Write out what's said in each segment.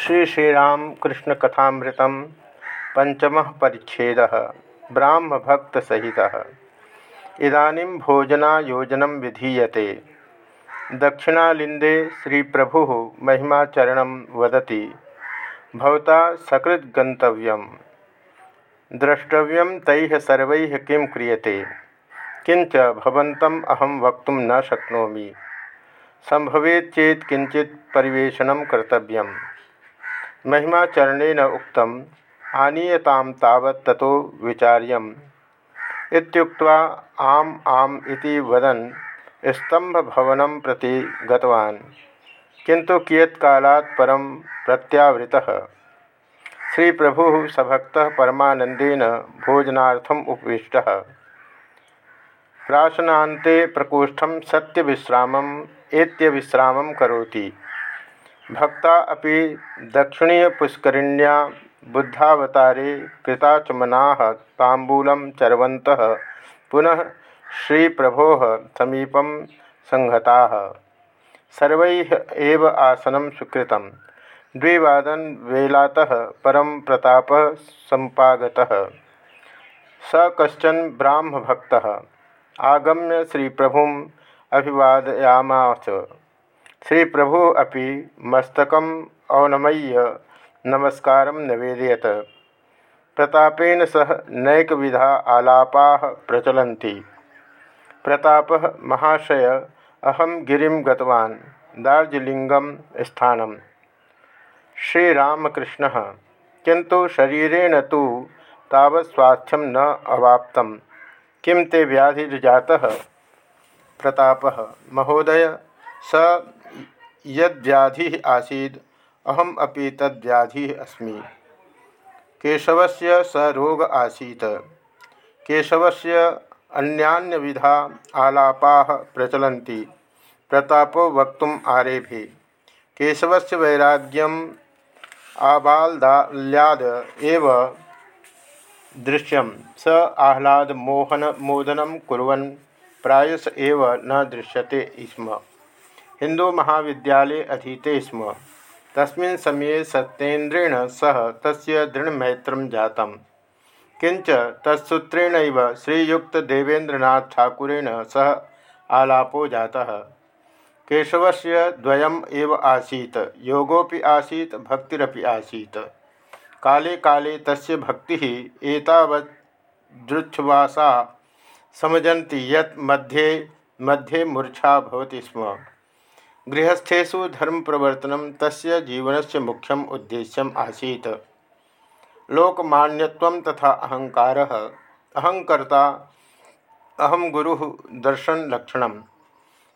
श्री श्रीरामकृष्ण कथामृत पंचम परिच्छेद, ब्राह्म भक्त सहित। इदानीं भोजनायोजन विधीये दक्षिणालिंदे श्री प्रभु महिमाचरण वदती। भवता सकृद्गंतव्य द्रष्टव्य तैः सर्वैः किं क्रियते? किंच भवन्तम् अहं वक्त न शक्नोमि। संभवेत चेत किंचित परिवेशनं कर्तव्यम्। महिमाचरणेन उक्तम आनीयताम तावत् ततो विचार्यम। इत्युक्त्वा आम आम इति वदन् स्तंभभवनं प्रति गतवान्। प्रत्यावृतः। श्री प्रभु सभक्त परमानंदेन भोजनार्थम उपविष्टः। प्राशनाते प्रकोष्ठं सत्यविश्रामम् एत्य विश्रामं करोति। भक्ता अभी दक्षिणीय पुष्करिण्या बुद्धावतारे कृताचमना तांबूल चरवंत पुनः श्री प्रभो समीपम संहता। सर्व एव स्वीकृत द्विवादन वेलातः परम प्रताप संपागत। स कशन ब्राह्म भक्त आगम्य श्री प्रभु अभिवादयामास। श्री प्रभु अभी मस्तक अवनमय्य नमस्कार नवेदयत। प्रतापेन सह नैक विधा आलापा प्रचलती प्रताप महाशय अहम गिरी गतवान् स्थान श्रीरामकृष्ण किंतु शरीरेण तो तावत्स्वास्थ्यम न अवाप्त किं ते व्याधिर्जात प्रताप, महोदय, स यद्व्याधि आसीद अहम अपि तद्व्याधि अस्मि। केशवस्य स रोग आसीत्। केशवस्य अन्यान्यविधा आलापाः प्रचलन्ति। प्रतापो वक्तुम् आरेभे। केशवस्य वैराग्यम् आबाल्याद एव दृश्यम। स आह्लाद मोहन मोदन कुरन प्रायस एव न दृश्यते स्म। हिंदू महाविद्यालय अधीते स्म। तस्मिन् समये सत्येन्द्रेण सह तस्य दृढ़मैत्रं जातं किंच तत्सूत्रेण श्रीयुक्तदेवेन्द्रनाथ ठाकुरेण सह आलापो जातः। केशवस्य द्वयम् एव आसीत्, योगोऽपि आसीत्, भक्तिरपि आसीत्। काले काले तस्य भक्तिः एतावत् दृच्छ्वासा समझन्ति यत् मध्ये मध्ये मूर्छा भवति स्म। गृहस्थेषु धर्म प्रवर्तन तस्य जीवनस्य मुख्यम उद्देश्यम आसीत्। लोकमान्यत्व तथा अहंकार अहंकर्ता अहम गुरु, दर्शन लक्षण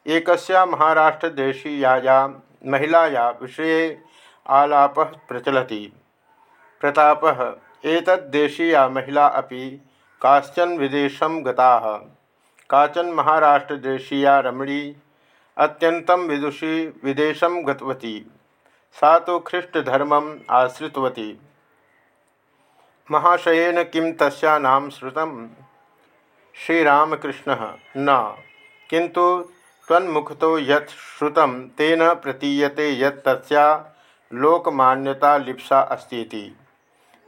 एक महाराष्ट्रदेशीयाया महिलाया विषय आलाप प्रचलति। प्रताप एतद्देशीया महिला अभी काश्चन विदेशं गता। काचन महाराष्ट्रदेशीया रमणी अत्यंतम विदुषी विदेशम गतवती। सा तो ख्रीष्टधर्म आश्रितवती। महाशयन किं तस्या नाम श्रुतम श्रीरामकृष्ण, न। किंतु तन्मुखतो यत् श्रुतं, तेन प्रतीयते यत् लिप्सा अस्ती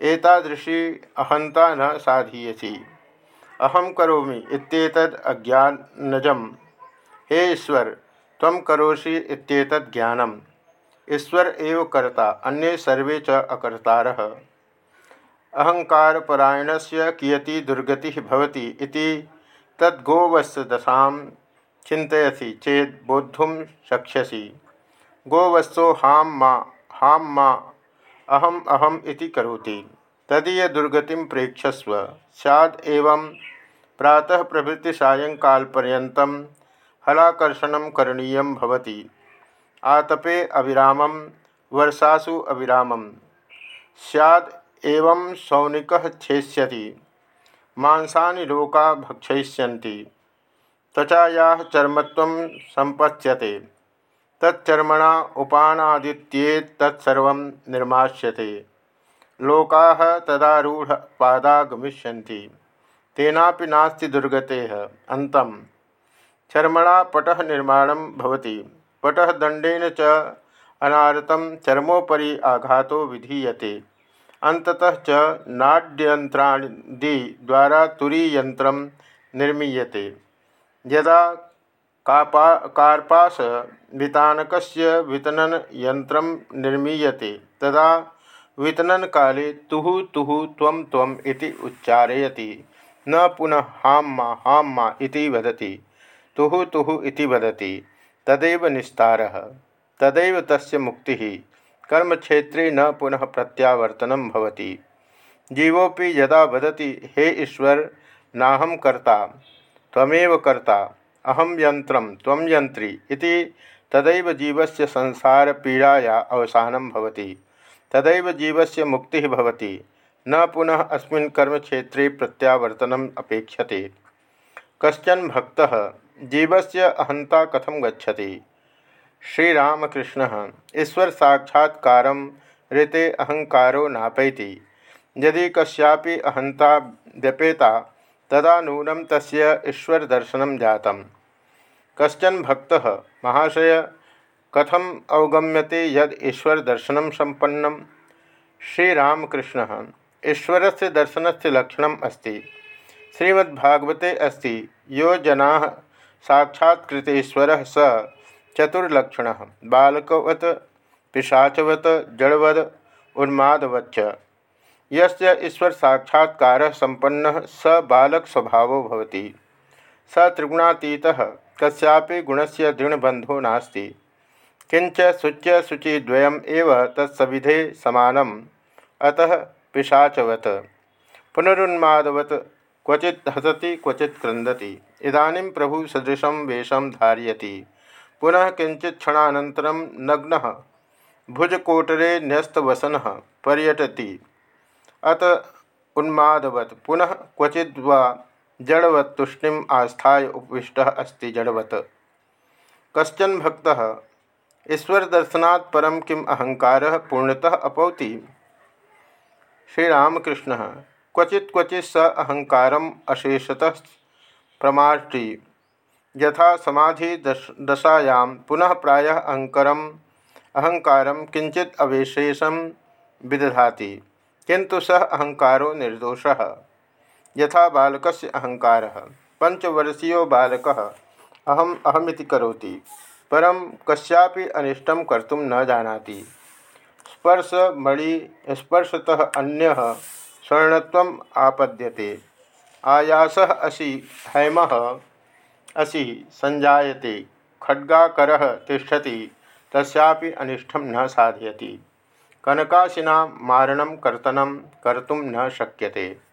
एतादृशी अहंता न साधीयसी। अहम करोमि इत्येतद् अज्ञानजम। हे ईश्वर तम करोषि इत्येतत् ज्ञानम। ईश्वर एव कर्ता, अन्ये सर्वे च अकर्तारः। अहंकारपरायणस्य कियती दुर्गति भवति इति तद्गोवत्सदशां चिन्तयसि चेत् बोद्धुं शक्ष्यसि। हाँ मा हाँ मा, अहम अहम इति तदीय दुर्गतिं प्रेक्षस्व। एवं प्रातः प्रभृति सायंकालपर्यन्तं हलाकर्षण करणीय भवति। आतपे अविराम वर्षासु अविराम सैद सौनिक छेष्यति। मांसानि लोका भक्षयिष्यन्ति। त्वचाया चर्मत्व संपच्यते तच्चर्मणा उपानादित्येतत्सर्व निर्माष्यते लोका तदारूढ़ पादा गमिष्यन्ति तेनापि नास्ति दुर्गतेः। चर्मणा पट निर्माण होती पट दंडेन च अनारतं चर्मोपरि आघातो विधीयते। अंततः च द्वारा तुरीयंत्र निर्मीयते। यदा कापा कार्पास वितानकस्य वितनन यंत्र निर्मीयते, तदा वितनन काले तुहु तुहु त्वं त्वम् इति उच्चारयति। न पुनः हाम्मा हाम्मा इति वदति। तुहु तुहु इति वदति। तदेव निस्तारः। तदैव तस्य मुक्तिः। कर्मक्षेत्रे न पुनः प्रत्यावर्तन भवति। जीवोपि यदा वदति, हे ईश्वर, नाहं कर्ता, त्वमेव कर्ता अहम यंत्रम त्वं यंत्री इति तदैव जीवस्य संसार पीड़ाया अवसानं भवति। तदैव जीवस्य मुक्तिः भवति। न पुनः अस्मिन् कर्मक्षेत्रे प्रत्यावर्तनम् अपेक्षते। कश्चन भक्तः जीवस्य अहंता कथम गच्छति? श्रीरामकृष्ण, ईश्वर साक्षात्कार ऋते अहंकारो नापैति। यदि कस्यापि अहंता व्यपेता, तदा नूनम तस्य ईश्वर दर्शन जातम। कश्चन भक्त, महाशय, कथम अवगम्यते यद ईश्वर दर्शन संपन्न श्रीरामकृष्ण ईश्वर से दर्शन से लक्षण अस्त। श्रीमद्भागवते अस्त, यो जना साक्षात्कृतेश्वर स चतुर्लक्षण। बालकवत, पिशाचवत, जड़वद, उन्मादवच्च। यस्य ईश्वर साक्षात्कार संपन्न स बालक स्वभाव भवति। स त्रिगुणातीतः, कस्यापि गुणस्य दृढ़बंधो नास्ति। किंच शुच्य शुचिद्वयम् एव तत्सविधे समानम। अतः पिशाचवत। पुनरुन्मादवत क्वचि हसति क्वचि क्रंदती इदानीं प्रभु सदृशं वेशम धारयति। पुनः किंचित क्षणानन्तरं नग्न, भुजकोटरे न्यस्तवसन पर्यटति। अत उन्मादवत। पुनः क्वचिद्वा जड़वत तुष्णिम आस्थाय उपविष्ट अस्ति जड़वत। कश्चन भक्त ईश्वर दर्शनात् परम किम अहंकार पूर्णतः अपौति? श्रीरामकृष्ण क्वचि क्वचि स अहंकार अशेषतः प्रमाष्टि यथा समाधि दश दशायां पुनः प्रायः अहंकर, अहंकार किंचित अवशेषम विदधाति किंतु सह अहंकारो निर्दोष। यथा बालक अहंकार पंचवर्षीयो बालक, अहम अहमिति करोति परम कस्यापि अनिष्टं कर्तुं न जानाति। स्पर्श मणि, स्पर्शतः अन्य स्वर्णत्वम् आपद्यते। आयास असी हेम असी संजायते। खड्गाकर तिष्ठति न साधयती। कनकाशिना मारण कर्तन कर्तुं न शक्यते।